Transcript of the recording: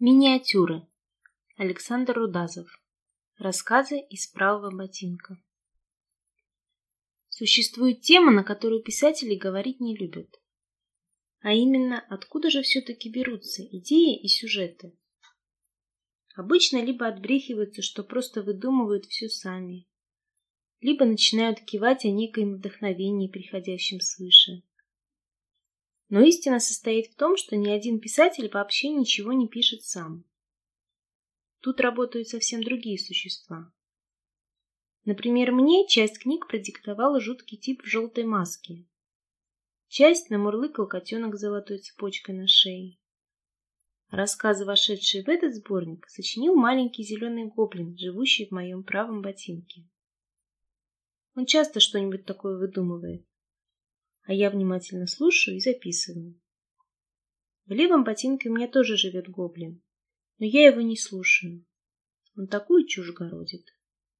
Миниатюры. Александр Рудазов. Рассказы из правого ботинка. Существует тема, на которую писатели говорить не любят. А именно, откуда же все-таки берутся идеи и сюжеты. Обычно либо отбрехиваются, что просто выдумывают все сами, либо начинают кивать о некоем вдохновении, приходящем свыше. Но истина состоит в том, что ни один писатель вообще ничего не пишет сам. Тут работают совсем другие существа. Например, мне часть книг продиктовал жуткий тип в желтой маске. Часть намурлыкал котенок с золотой цепочкой на шее. Рассказы, вошедшие в этот сборник, сочинил маленький зеленый гоблин, живущий в моем правом ботинке. Он часто что-нибудь такое выдумывает а я внимательно слушаю и записываю. В левом ботинке у меня тоже живет гоблин, но я его не слушаю. Он такую чушь городит.